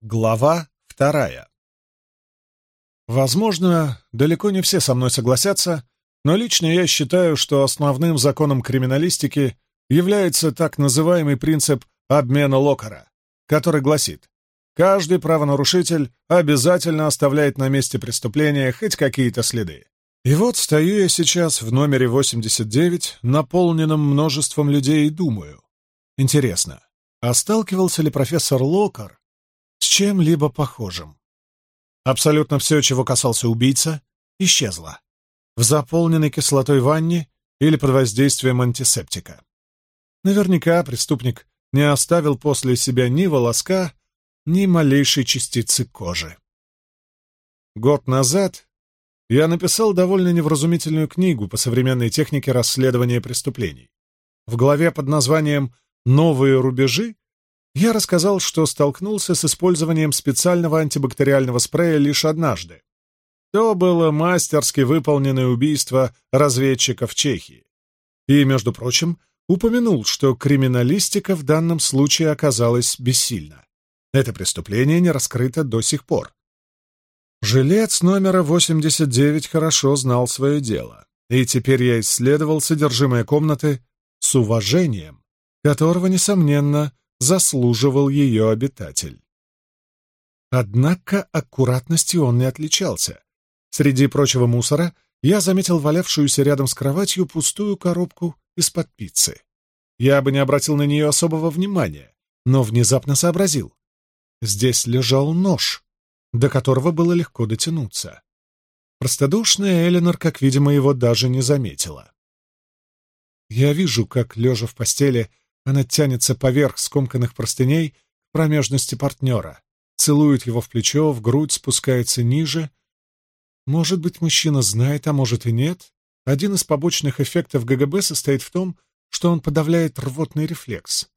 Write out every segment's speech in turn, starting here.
Глава вторая. Возможно, далеко не все со мной согласятся, но лично я считаю, что основным законом криминалистики является так называемый принцип обмена локера, который гласит, каждый правонарушитель обязательно оставляет на месте преступления хоть какие-то следы. И вот стою я сейчас в номере 89, наполненном множеством людей, и думаю. Интересно, а сталкивался ли профессор Локар чем-либо похожим. Абсолютно все, чего касался убийца, исчезло. В заполненной кислотой ванне или под воздействием антисептика. Наверняка преступник не оставил после себя ни волоска, ни малейшей частицы кожи. Год назад я написал довольно невразумительную книгу по современной технике расследования преступлений. В главе под названием «Новые рубежи» Я рассказал, что столкнулся с использованием специального антибактериального спрея лишь однажды. То было мастерски выполненное убийство разведчиков Чехии. И, между прочим, упомянул, что криминалистика в данном случае оказалась бессильна. Это преступление не раскрыто до сих пор. Жилец номера 89 хорошо знал свое дело, и теперь я исследовал содержимое комнаты с уважением, которого, несомненно, заслуживал ее обитатель. Однако аккуратности он не отличался. Среди прочего мусора я заметил валявшуюся рядом с кроватью пустую коробку из-под пиццы. Я бы не обратил на нее особого внимания, но внезапно сообразил. Здесь лежал нож, до которого было легко дотянуться. Простодушная Эленор, как видимо, его даже не заметила. Я вижу, как, лежа в постели, она тянется поверх скомканных простыней к промежности партнера, целует его в плечо, в грудь, спускается ниже. Может быть, мужчина знает, а может и нет. Один из побочных эффектов ГГБ состоит в том, что он подавляет рвотный рефлекс.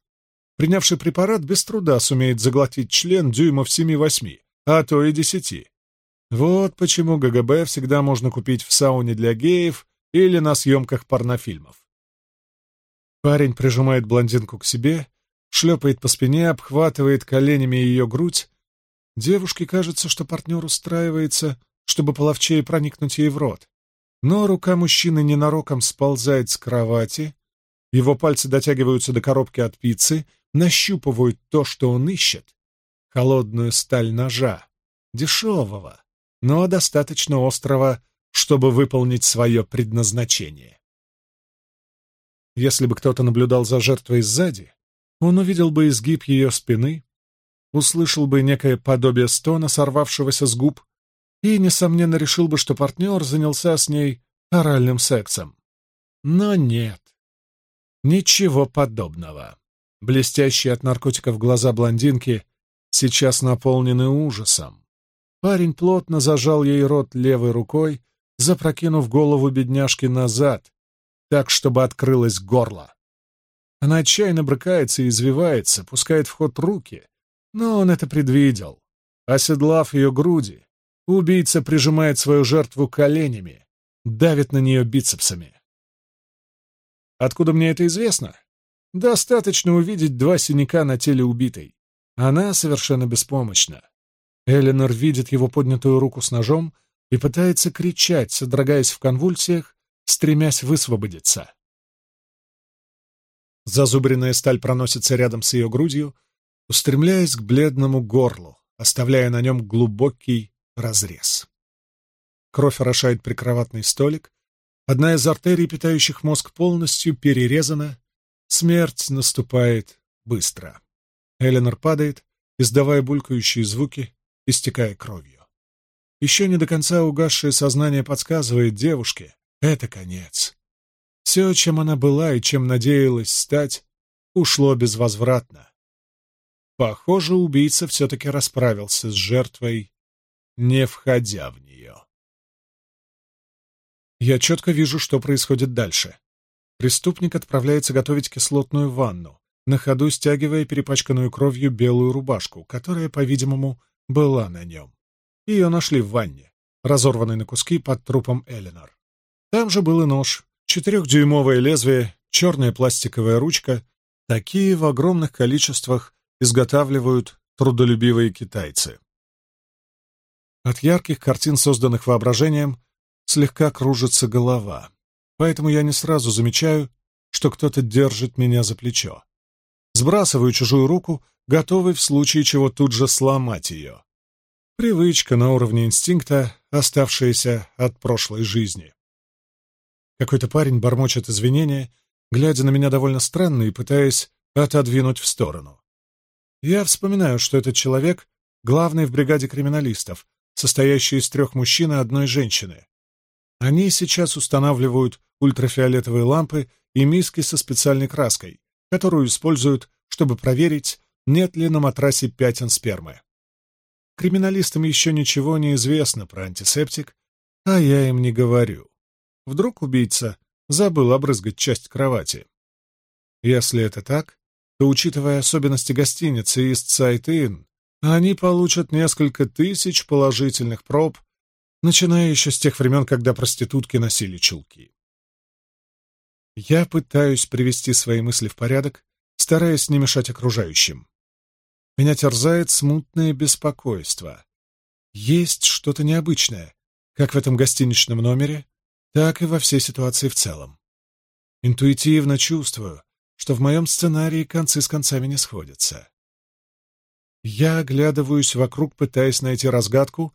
Принявший препарат без труда сумеет заглотить член дюймов 7-8, а то и 10. Вот почему ГГБ всегда можно купить в сауне для геев или на съемках порнофильмов. Парень прижимает блондинку к себе, шлепает по спине, обхватывает коленями ее грудь. Девушке кажется, что партнер устраивается, чтобы половчее проникнуть ей в рот. Но рука мужчины ненароком сползает с кровати, его пальцы дотягиваются до коробки от пиццы, нащупывают то, что он ищет — холодную сталь ножа, дешевого, но достаточно острого, чтобы выполнить свое предназначение. Если бы кто-то наблюдал за жертвой сзади, он увидел бы изгиб ее спины, услышал бы некое подобие стона, сорвавшегося с губ, и, несомненно, решил бы, что партнер занялся с ней оральным сексом. Но нет. Ничего подобного. Блестящие от наркотиков глаза блондинки сейчас наполнены ужасом. Парень плотно зажал ей рот левой рукой, запрокинув голову бедняжки назад, так, чтобы открылось горло. Она отчаянно брыкается и извивается, пускает в ход руки, но он это предвидел. Оседлав ее груди, убийца прижимает свою жертву коленями, давит на нее бицепсами. Откуда мне это известно? Достаточно увидеть два синяка на теле убитой. Она совершенно беспомощна. Эленор видит его поднятую руку с ножом и пытается кричать, содрогаясь в конвульсиях, стремясь высвободиться. Зазубренная сталь проносится рядом с ее грудью, устремляясь к бледному горлу, оставляя на нем глубокий разрез. Кровь орошает прикроватный столик, одна из артерий, питающих мозг, полностью перерезана, смерть наступает быстро. Эленор падает, издавая булькающие звуки, истекая кровью. Еще не до конца угасшее сознание подсказывает девушке, это конец. Все, чем она была и чем надеялась стать, ушло безвозвратно. Похоже, убийца все-таки расправился с жертвой, не входя в нее. Я четко вижу, что происходит дальше. Преступник отправляется готовить кислотную ванну, на ходу стягивая перепачканную кровью белую рубашку, которая, по-видимому, была на нем. Ее нашли в ванне, разорванной на куски под трупом Эленор. Там же был и нож, четырехдюймовое лезвие, черная пластиковая ручка. Такие в огромных количествах изготавливают трудолюбивые китайцы. От ярких картин, созданных воображением, слегка кружится голова, поэтому я не сразу замечаю, что кто-то держит меня за плечо. Сбрасываю чужую руку, готовый в случае чего тут же сломать ее. Привычка на уровне инстинкта, оставшаяся от прошлой жизни. Какой-то парень бормочет извинения, глядя на меня довольно странно и пытаясь отодвинуть в сторону. Я вспоминаю, что этот человек — главный в бригаде криминалистов, состоящий из трех мужчин и одной женщины. Они сейчас устанавливают ультрафиолетовые лампы и миски со специальной краской, которую используют, чтобы проверить, нет ли на матрасе пятен спермы. Криминалистам еще ничего не известно про антисептик, а я им не говорю. Вдруг убийца забыл обрызгать часть кровати. Если это так, то, учитывая особенности гостиницы из Цайтин, они получат несколько тысяч положительных проб, начиная еще с тех времен, когда проститутки носили чулки. Я пытаюсь привести свои мысли в порядок, стараясь не мешать окружающим. Меня терзает смутное беспокойство. Есть что-то необычное, как в этом гостиничном номере, так и во всей ситуации в целом. Интуитивно чувствую, что в моем сценарии концы с концами не сходятся. Я оглядываюсь вокруг, пытаясь найти разгадку,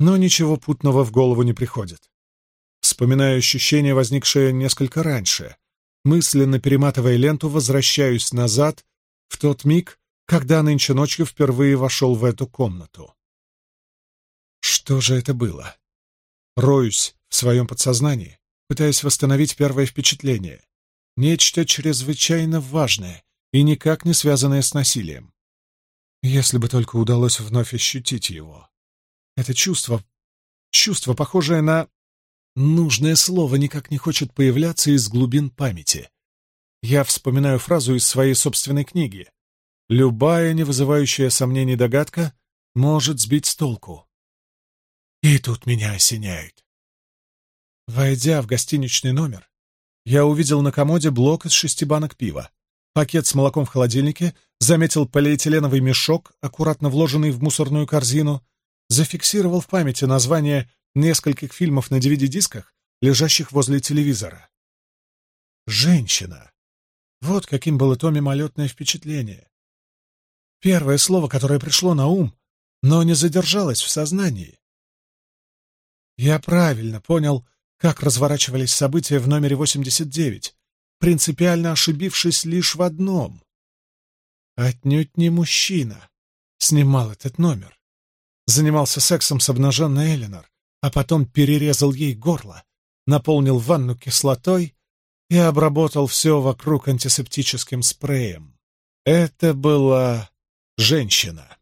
но ничего путного в голову не приходит. Вспоминаю ощущение, возникшее несколько раньше. Мысленно перематывая ленту, возвращаюсь назад, в тот миг, когда нынче ночью впервые вошел в эту комнату. Что же это было? Роюсь в своем подсознании, пытаясь восстановить первое впечатление. Нечто чрезвычайно важное и никак не связанное с насилием. Если бы только удалось вновь ощутить его. Это чувство, чувство, похожее на... Нужное слово никак не хочет появляться из глубин памяти. Я вспоминаю фразу из своей собственной книги. «Любая не вызывающая сомнений догадка может сбить с толку». И тут меня осеняет. Войдя в гостиничный номер, я увидел на комоде блок из шести банок пива, пакет с молоком в холодильнике, заметил полиэтиленовый мешок, аккуратно вложенный в мусорную корзину, зафиксировал в памяти название нескольких фильмов на DVD-дисках, лежащих возле телевизора. «Женщина!» Вот каким было то мимолетное впечатление. Первое слово, которое пришло на ум, но не задержалось в сознании. Я правильно понял — как разворачивались события в номере 89, принципиально ошибившись лишь в одном. Отнюдь не мужчина снимал этот номер. Занимался сексом с обнаженной Эленор, а потом перерезал ей горло, наполнил ванну кислотой и обработал все вокруг антисептическим спреем. Это была женщина.